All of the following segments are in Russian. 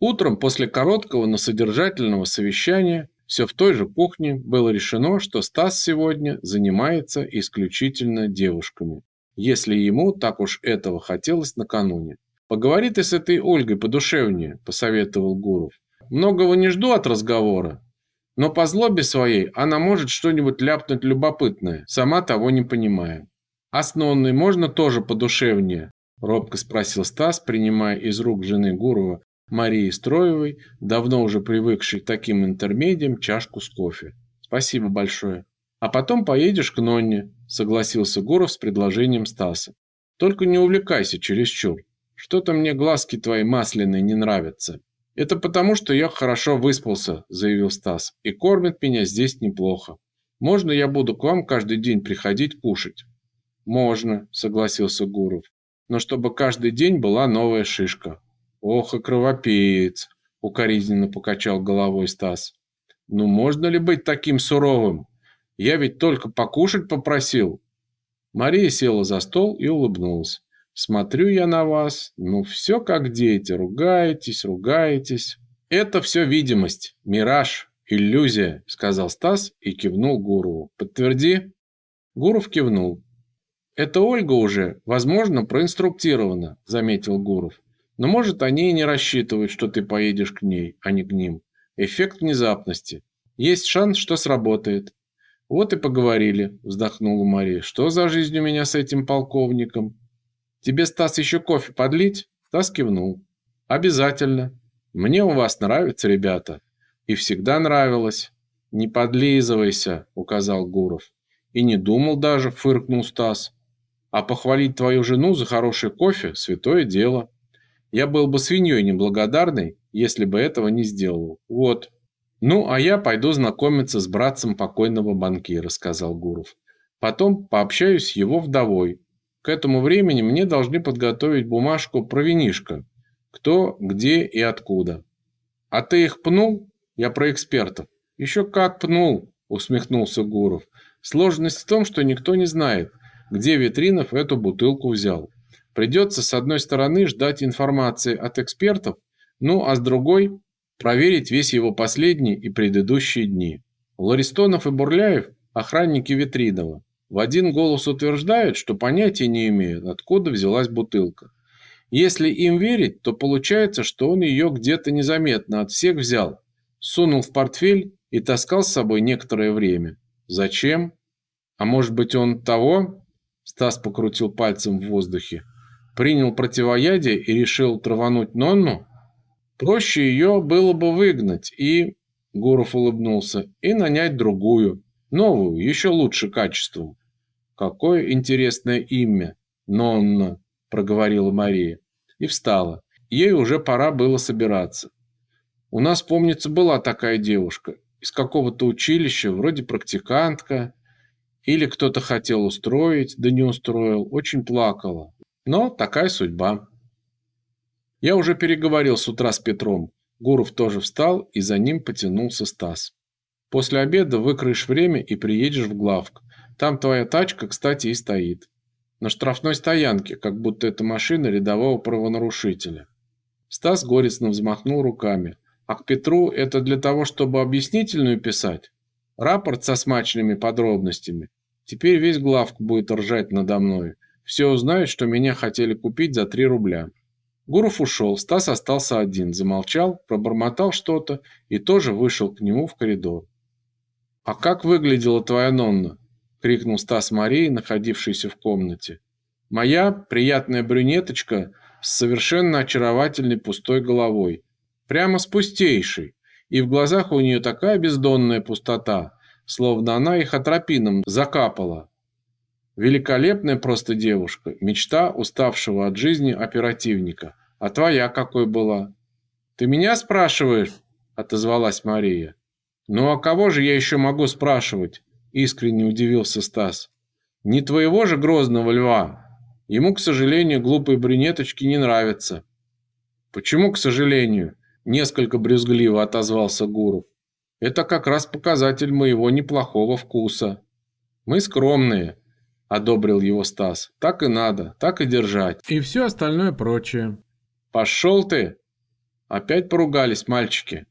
Утром после короткого, но содержательного совещания все в той же кухне было решено, что Стас сегодня занимается исключительно девушками, если ему так уж этого хотелось накануне. «Поговори ты с этой Ольгой подушевнее», – посоветовал Гуров. «Многого не жду от разговора, но по злобе своей она может что-нибудь ляпнуть любопытное, сама того не понимая». «А с Нонной можно тоже подушевнее?» – робко спросил Стас, принимая из рук жены Гурова Марии Строевой, давно уже привыкшей к таким интермедиям, чашку с кофе. «Спасибо большое. А потом поедешь к Нонне», – согласился Гуров с предложением Стаса. «Только не увлекайся чересчур. Что-то мне глазки твои масляные не нравятся». «Это потому, что я хорошо выспался», – заявил Стас. «И кормят меня здесь неплохо. Можно я буду к вам каждый день приходить кушать?» «Можно», – согласился Гуров. «Но чтобы каждый день была новая шишка. «Ох и кровопиец!» – укоризненно покачал головой Стас. «Ну можно ли быть таким суровым? Я ведь только покушать попросил». Мария села за стол и улыбнулась. «Смотрю я на вас, ну все как дети, ругаетесь, ругаетесь». «Это все видимость, мираж, иллюзия», – сказал Стас и кивнул Гурову. «Подтверди». Гуров кивнул. «Это Ольга уже, возможно, проинструктирована», – заметил Гуров. Но может они и не рассчитывают, что ты поедешь к ней, а не к ним. Эффект внезапности. Есть шанс, что сработает. Вот и поговорили, вздохнула Мария. Что за жизнь у меня с этим полковником? Тебе, Стас, еще кофе подлить? Стас кивнул. Обязательно. Мне у вас нравится, ребята. И всегда нравилось. Не подлизывайся, указал Гуров. И не думал даже, фыркнул Стас. А похвалить твою жену за хороший кофе – святое дело. Я был бы свиньей неблагодарной, если бы этого не сделал. Вот. Ну, а я пойду знакомиться с братцем покойного банкира, сказал Гуров. Потом пообщаюсь с его вдовой. К этому времени мне должны подготовить бумажку про винишко. Кто, где и откуда. А ты их пнул? Я про экспертов. Еще как пнул, усмехнулся Гуров. Сложность в том, что никто не знает, где Витринов эту бутылку взял. Придется, с одной стороны, ждать информации от экспертов, ну а с другой – проверить весь его последний и предыдущие дни. Ларистонов и Бурляев – охранники Витридова. В один голос утверждают, что понятия не имеют, откуда взялась бутылка. Если им верить, то получается, что он ее где-то незаметно от всех взял, сунул в портфель и таскал с собой некоторое время. Зачем? А может быть он того? Стас покрутил пальцем в воздухе принял противоядие и решил травануть Нонну, проще ее было бы выгнать и, Гуров улыбнулся, и нанять другую, новую, еще лучше качеством. Какое интересное имя, Нонна, проговорила Мария и встала. Ей уже пора было собираться. У нас, помнится, была такая девушка из какого-то училища, вроде практикантка, или кто-то хотел устроить, да не устроил, очень плакала. Но такая судьба. Я уже переговорил с утра с Петром. Гуров тоже встал, и за ним потянулся Стас. После обеда выкроешь время и приедешь в главк. Там твоя тачка, кстати, и стоит. На штрафной стоянке, как будто это машина рядового правонарушителя. Стас горестно взмахнул руками. А к Петру это для того, чтобы объяснительную писать? Рапорт со смачными подробностями. Теперь весь главк будет ржать надо мной. Все узнают, что меня хотели купить за 3 рубля. Гуров ушел, Стас остался один, замолчал, пробормотал что-то и тоже вышел к нему в коридор. «А как выглядела твоя Нонна?» – крикнул Стас Марии, находившейся в комнате. «Моя приятная брюнеточка с совершенно очаровательной пустой головой. Прямо с пустейшей. И в глазах у нее такая бездонная пустота, словно она их атропином закапала. Великолепная просто девушка, мечта уставшего от жизни оперативника. А твоя какой была? Ты меня спрашиваешь? отозвалась Мария. Ну а кого же я еще могу спрашивать? искренне удивился Стас. Не твоего же грозного льва. Ему, к сожалению, глупые брюнеточки не нравятся. Почему, к сожалению? несколько брюзгливо отозвался Гуров. Это как раз показатель моего неплохого вкуса. Мы скромные, одобрил его Стас. Так и надо, так и держать. И все остальное прочее. Пошел ты! Опять поругались мальчики.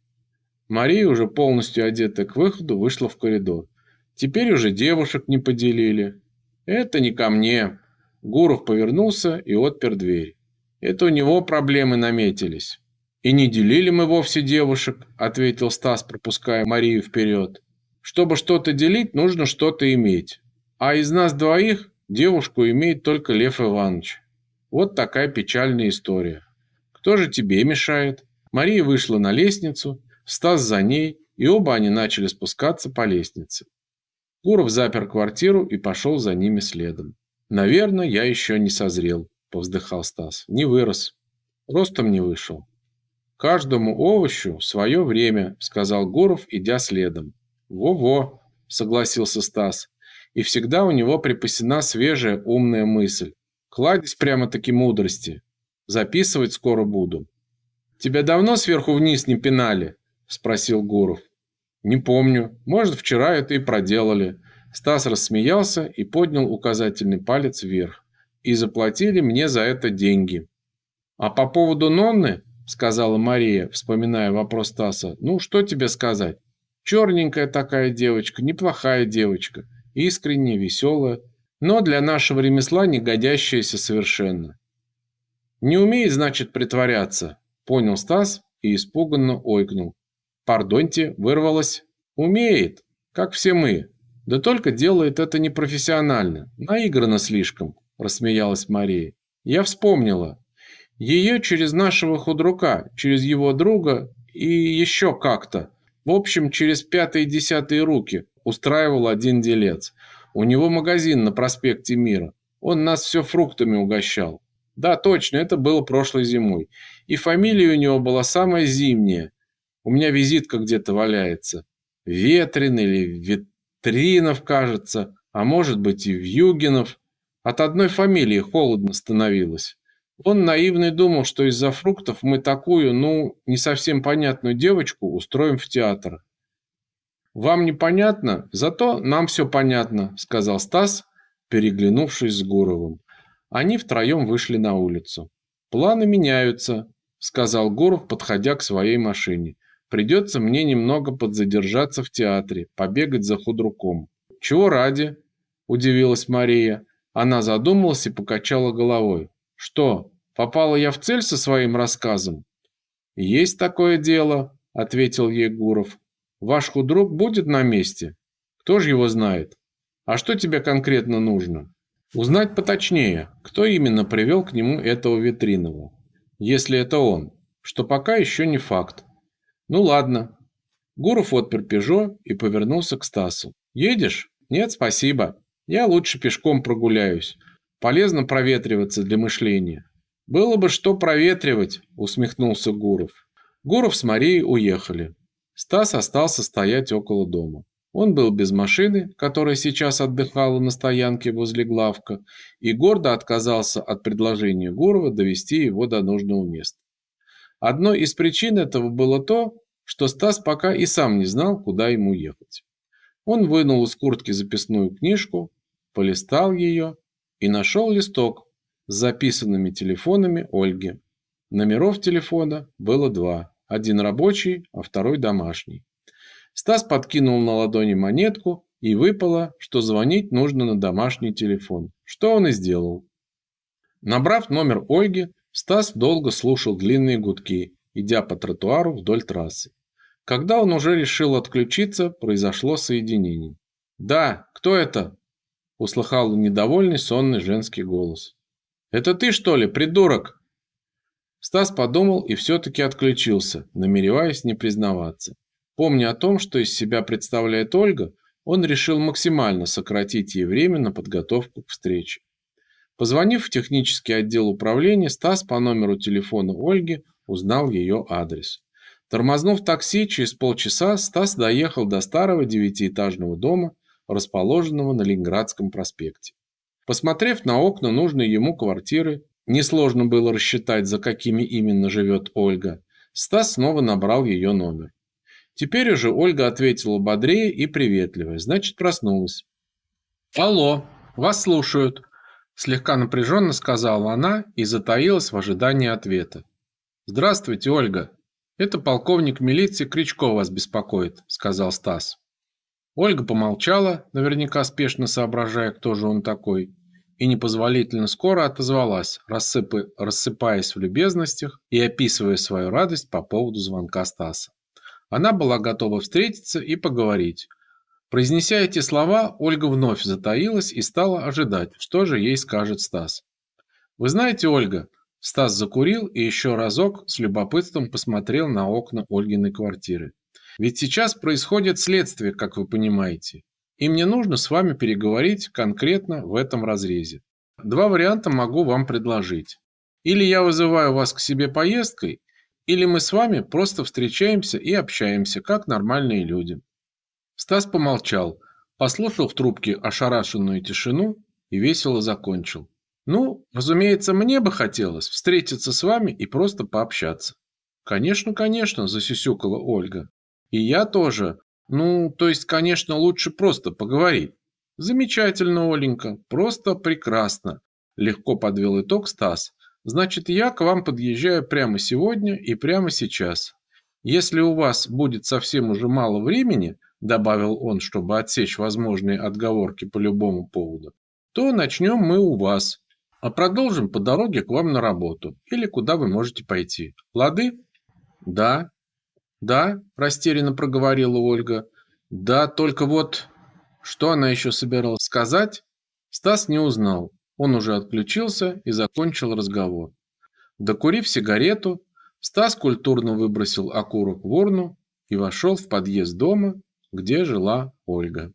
Мария, уже полностью одетая к выходу, вышла в коридор. Теперь уже девушек не поделили. Это не ко мне. Гуров повернулся и отпер дверь. Это у него проблемы наметились. И не делили мы вовсе девушек, ответил Стас, пропуская Марию вперед. Чтобы что-то делить, нужно что-то иметь. А из нас двоих девушку имеет только Лев Иванович. Вот такая печальная история. Кто же тебе мешает? Мария вышла на лестницу, Стас за ней, и оба они начали спускаться по лестнице. Гуров запер квартиру и пошел за ними следом. «Наверное, я еще не созрел», – повздыхал Стас. «Не вырос. Ростом не вышел». «Каждому овощу свое время», – сказал Гуров, идя следом. «Во-во», – согласился Стас. И всегда у него припасена свежая умная мысль. Кладезь прямо-таки мудрости. Записывать скоро буду. «Тебя давно сверху вниз не пинали?» – спросил Гуров. «Не помню. Может, вчера это и проделали». Стас рассмеялся и поднял указательный палец вверх. «И заплатили мне за это деньги». «А по поводу Нонны?» – сказала Мария, вспоминая вопрос Стаса. «Ну, что тебе сказать? Черненькая такая девочка, неплохая девочка, искренняя, веселая, но для нашего ремесла не годящаяся совершенно. Не умеет, значит, притворяться, понял Стас и испуганно ойкнул. Пардоньте, вырвалось. Умеет, как все мы. Да только делает это непрофессионально, наигранно слишком, рассмеялась Мария. Я вспомнила. Ее через нашего худрука, через его друга и еще как-то. В общем, через пятые-десятые руки устраивал один делец. У него магазин на проспекте Мира. Он нас все фруктами угощал. Да, точно, это было прошлой зимой. И фамилия у него была самая зимняя. У меня визитка где-то валяется. Ветрин или Ветринов, кажется. А может быть и Вьюгинов. От одной фамилии холодно становилось. Он наивный думал, что из-за фруктов мы такую, ну, не совсем понятную девочку устроим в театр. «Вам непонятно, зато нам все понятно», – сказал Стас, переглянувшись с Гуровым. Они втроем вышли на улицу. «Планы меняются», – сказал Гуров, подходя к своей машине. «Придется мне немного подзадержаться в театре, побегать за худруком». «Чего ради?» – удивилась Мария. Она задумалась и покачала головой. Что, попала я в цель со своим рассказом? Есть такое дело, ответил Егоров. Ваш худрук будет на месте? Кто же его знает? А что тебе конкретно нужно? Узнать поточнее, кто именно привел к нему этого Витринова. Если это он, что пока еще не факт. Ну ладно. Гуров отпер Пежо и повернулся к Стасу. Едешь? Нет, спасибо. Я лучше пешком прогуляюсь. Полезно проветриваться для мышления. Было бы что проветривать, усмехнулся Гуров. Гуров с Марией уехали. Стас остался стоять около дома. Он был без машины, которая сейчас отдыхала на стоянке возле главка, и гордо отказался от предложения Гурова довести его до нужного места. Одной из причин этого было то, что Стас пока и сам не знал, куда ему ехать. Он вынул из куртки записную книжку, полистал ее и нашел листок с записанными телефонами Ольги. Номеров телефона было два. Один рабочий, а второй домашний. Стас подкинул на ладони монетку, и выпало, что звонить нужно на домашний телефон, что он и сделал. Набрав номер Ольги, Стас долго слушал длинные гудки, идя по тротуару вдоль трассы. Когда он уже решил отключиться, произошло соединение. «Да, кто это?» услыхал недовольный сонный женский голос. «Это ты, что ли, придурок?» Стас подумал и все-таки отключился, намереваясь не признаваться. Помня о том, что из себя представляет Ольга, он решил максимально сократить ей время на подготовку к встрече. Позвонив в технический отдел управления, Стас по номеру телефона Ольги узнал ее адрес. Тормознув такси, через полчаса Стас доехал до старого девятиэтажного дома, расположенного на Ленинградском проспекте. Посмотрев на окна нужной ему квартиры, несложно было рассчитать, за какими именно живет Ольга, Стас снова набрал ее номер. Теперь уже Ольга ответила бодрее и приветливее, значит, проснулась. «Алло, вас слушают», – слегка напряженно сказала она и затаилась в ожидании ответа. «Здравствуйте, Ольга», «Это полковник милиции Кричко вас беспокоит», – сказал Стас. Ольга помолчала, наверняка спешно соображая, кто же он такой, и непозволительно скоро отозвалась, рассыпы, рассыпаясь в любезностях и описывая свою радость по поводу звонка Стаса. Она была готова встретиться и поговорить. Произнеся эти слова, Ольга вновь затаилась и стала ожидать, что же ей скажет Стас. «Вы знаете, Ольга...» Стас закурил и еще разок с любопытством посмотрел на окна Ольгиной квартиры. «Ведь сейчас происходит следствие, как вы понимаете, и мне нужно с вами переговорить конкретно в этом разрезе. Два варианта могу вам предложить. Или я вызываю вас к себе поездкой, или мы с вами просто встречаемся и общаемся, как нормальные люди». Стас помолчал, послушал в трубке ошарашенную тишину и весело закончил. Ну, разумеется, мне бы хотелось встретиться с вами и просто пообщаться. Конечно, конечно, засюсюкала Ольга. И я тоже. Ну, то есть, конечно, лучше просто поговорить. Замечательно, Оленька, просто прекрасно. Легко подвел итог Стас. Значит, я к вам подъезжаю прямо сегодня и прямо сейчас. Если у вас будет совсем уже мало времени, добавил он, чтобы отсечь возможные отговорки по любому поводу, то начнем мы у вас а продолжим по дороге к вам на работу или куда вы можете пойти. Лады? Да. Да, растерянно проговорила Ольга. Да, только вот... Что она еще собиралась сказать? Стас не узнал. Он уже отключился и закончил разговор. Докурив сигарету, Стас культурно выбросил окурок в урну и вошел в подъезд дома, где жила Ольга.